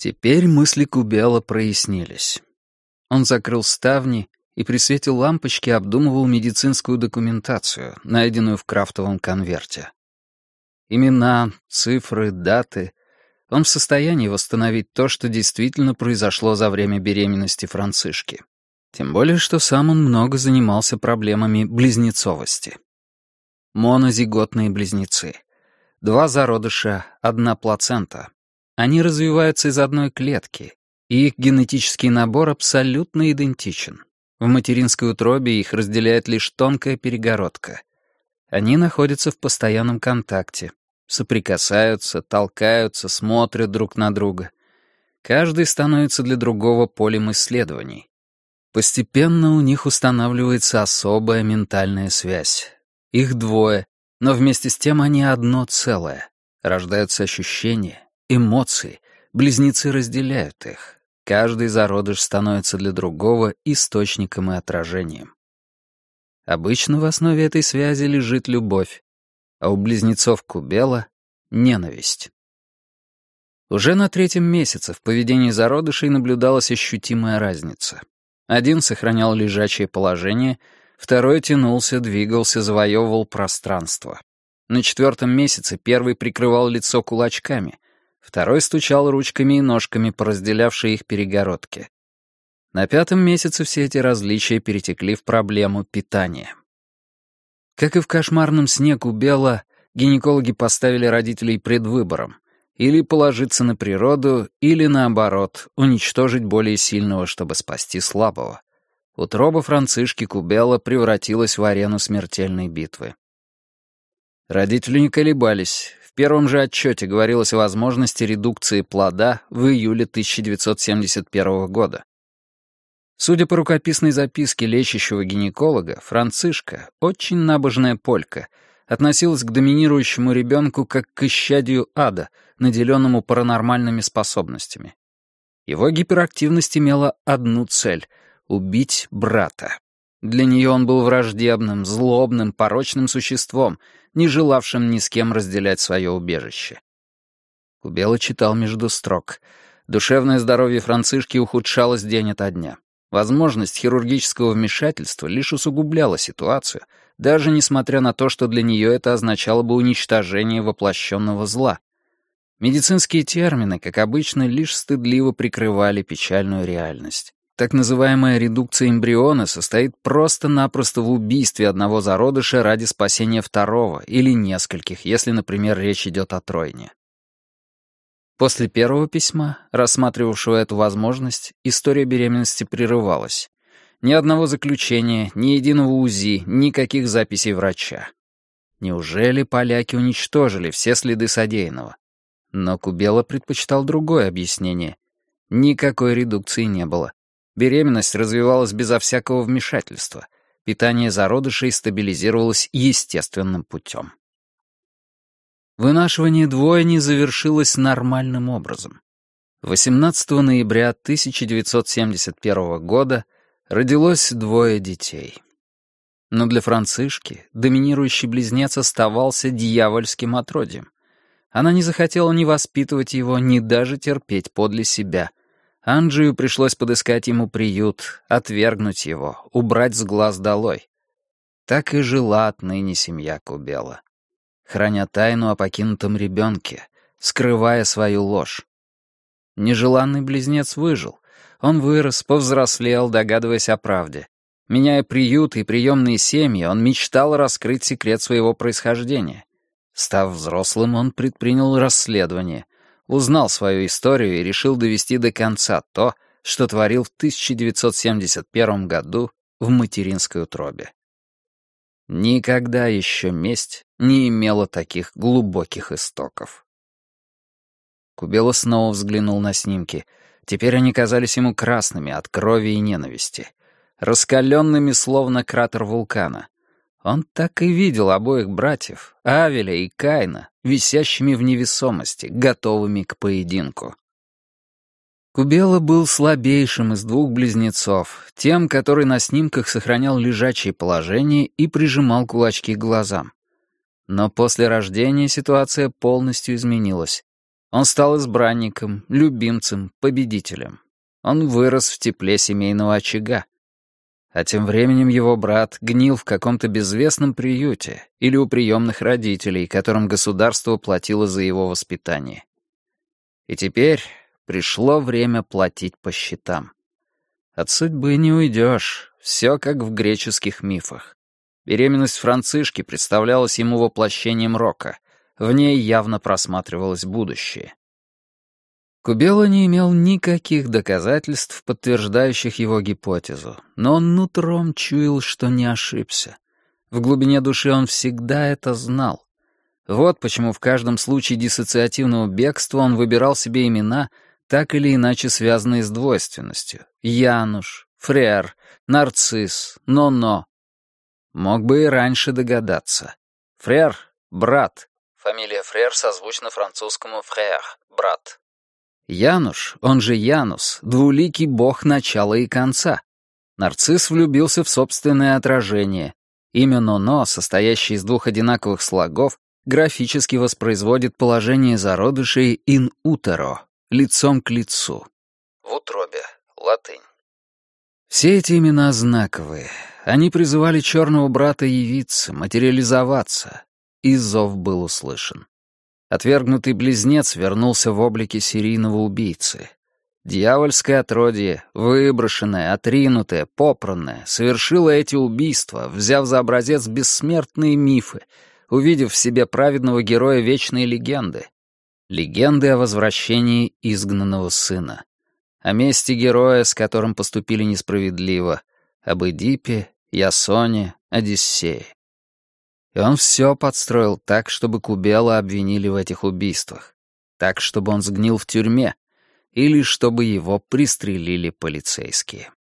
Теперь мысли Кубела прояснились. Он закрыл ставни и при свете лампочки обдумывал медицинскую документацию, найденную в крафтовом конверте. Имена, цифры, даты. Он в состоянии восстановить то, что действительно произошло за время беременности Францишки. Тем более, что сам он много занимался проблемами близнецовости. Монозиготные близнецы. Два зародыша, одна плацента. Они развиваются из одной клетки, и их генетический набор абсолютно идентичен. В материнской утробе их разделяет лишь тонкая перегородка. Они находятся в постоянном контакте, соприкасаются, толкаются, смотрят друг на друга. Каждый становится для другого полем исследований. Постепенно у них устанавливается особая ментальная связь. Их двое, но вместе с тем они одно целое. Рождаются ощущения, эмоции, близнецы разделяют их. Каждый зародыш становится для другого источником и отражением. Обычно в основе этой связи лежит любовь, а у близнецов Кубела — ненависть. Уже на третьем месяце в поведении зародышей наблюдалась ощутимая разница. Один сохранял лежачее положение, второй тянулся, двигался, завоевывал пространство. На четвертом месяце первый прикрывал лицо кулачками, Второй стучал ручками и ножками по разделявшей их перегородке. На пятом месяце все эти различия перетекли в проблему питания. Как и в кошмарном сне Кубела, гинекологи поставили родителей пред выбором или положиться на природу, или, наоборот, уничтожить более сильного, чтобы спасти слабого. Утроба Францишки Кубела превратилась в арену смертельной битвы. Родители не колебались, в первом же отчете говорилось о возможности редукции плода в июле 1971 года. Судя по рукописной записке лечащего гинеколога, Францишка, очень набожная полька, относилась к доминирующему ребенку как к исчадию ада, наделенному паранормальными способностями. Его гиперактивность имела одну цель — убить брата. Для нее он был враждебным, злобным, порочным существом, не желавшим ни с кем разделять свое убежище. Кубела читал между строк. Душевное здоровье Францишки ухудшалось день ото дня. Возможность хирургического вмешательства лишь усугубляла ситуацию, даже несмотря на то, что для нее это означало бы уничтожение воплощенного зла. Медицинские термины, как обычно, лишь стыдливо прикрывали печальную реальность. Так называемая редукция эмбриона состоит просто-напросто в убийстве одного зародыша ради спасения второго или нескольких, если, например, речь идет о тройне. После первого письма, рассматривавшего эту возможность, история беременности прерывалась. Ни одного заключения, ни единого УЗИ, никаких записей врача. Неужели поляки уничтожили все следы содеянного? Но Кубела предпочитал другое объяснение. Никакой редукции не было. Беременность развивалась безо всякого вмешательства. Питание зародышей стабилизировалось естественным путем. Вынашивание двойни завершилось нормальным образом. 18 ноября 1971 года родилось двое детей. Но для Францишки доминирующий близнец оставался дьявольским отродьем. Она не захотела ни воспитывать его, ни даже терпеть подле себя — Анджию пришлось подыскать ему приют, отвергнуть его, убрать с глаз долой. Так и жила отныне семья Кубела. Храня тайну о покинутом ребенке, скрывая свою ложь. Нежеланный близнец выжил. Он вырос, повзрослел, догадываясь о правде. Меняя приют и приемные семьи, он мечтал раскрыть секрет своего происхождения. Став взрослым, он предпринял расследование, узнал свою историю и решил довести до конца то, что творил в 1971 году в материнской утробе. Никогда еще месть не имела таких глубоких истоков. Кубела снова взглянул на снимки. Теперь они казались ему красными от крови и ненависти, раскаленными, словно кратер вулкана. Он так и видел обоих братьев, Авеля и Кайна, висящими в невесомости, готовыми к поединку. Кубела был слабейшим из двух близнецов, тем, который на снимках сохранял лежачее положение и прижимал кулачки к глазам. Но после рождения ситуация полностью изменилась. Он стал избранником, любимцем, победителем. Он вырос в тепле семейного очага. А тем временем его брат гнил в каком-то безвестном приюте или у приемных родителей, которым государство платило за его воспитание. И теперь пришло время платить по счетам. От судьбы не уйдешь, все как в греческих мифах. Беременность Францишки представлялась ему воплощением рока, в ней явно просматривалось будущее. Кубела не имел никаких доказательств, подтверждающих его гипотезу, но он нутром чуял, что не ошибся. В глубине души он всегда это знал. Вот почему в каждом случае диссоциативного бегства он выбирал себе имена, так или иначе связанные с двойственностью. Януш, Фрер, Нарцисс, Но-Но. Мог бы и раньше догадаться. Фрер — брат. Фамилия Фрер созвучна французскому «фрère» — брат. Януш, он же Янус, двуликий бог начала и конца. Нарцисс влюбился в собственное отражение. Имя Ноно, состоящее из двух одинаковых слогов, графически воспроизводит положение зародышей in utero, лицом к лицу. В утробе, латынь. Все эти имена знаковые. Они призывали черного брата явиться, материализоваться. И зов был услышан. Отвергнутый близнец вернулся в облике серийного убийцы. Дьявольское отродье, выброшенное, отринутое, попранное, совершило эти убийства, взяв за образец бессмертные мифы, увидев в себе праведного героя вечной легенды. Легенды о возвращении изгнанного сына. О месте героя, с которым поступили несправедливо. Об Эдипе, Ясоне, Одиссее. И он все подстроил так, чтобы Кубела обвинили в этих убийствах. Так, чтобы он сгнил в тюрьме. Или чтобы его пристрелили полицейские.